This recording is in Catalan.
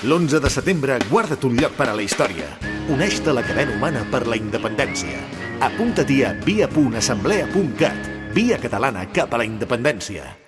L'11 de setembre guarda't un lloc per a la història. Uneix-te a la cadena humana per la independència. Apunta-t'hi a via.assemblea.cat. Via catalana cap a la independència.